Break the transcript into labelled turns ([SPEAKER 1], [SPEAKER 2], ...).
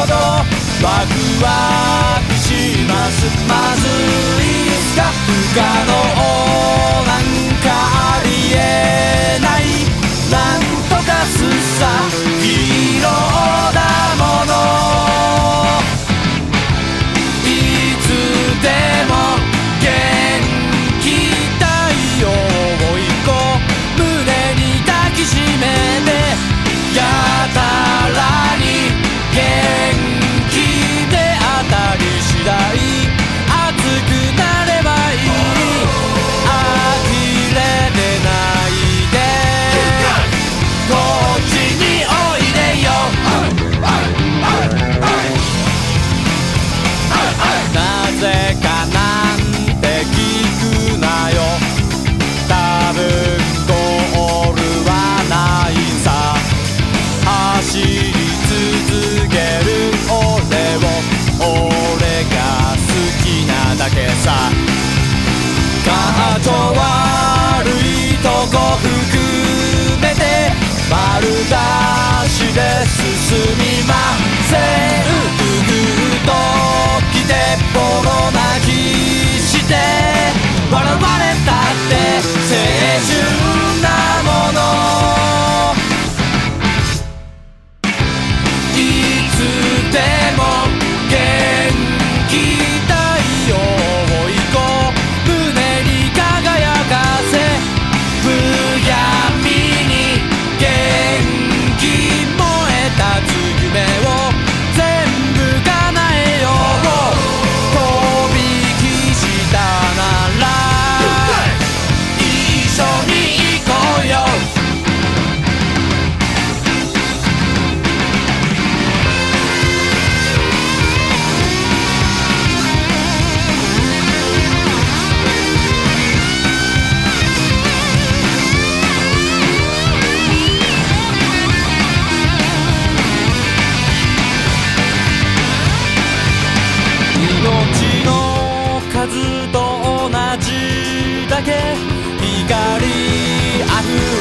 [SPEAKER 1] ほど。ワクワクします。まずいつか？不可能。なと悪いとこ二光あふれ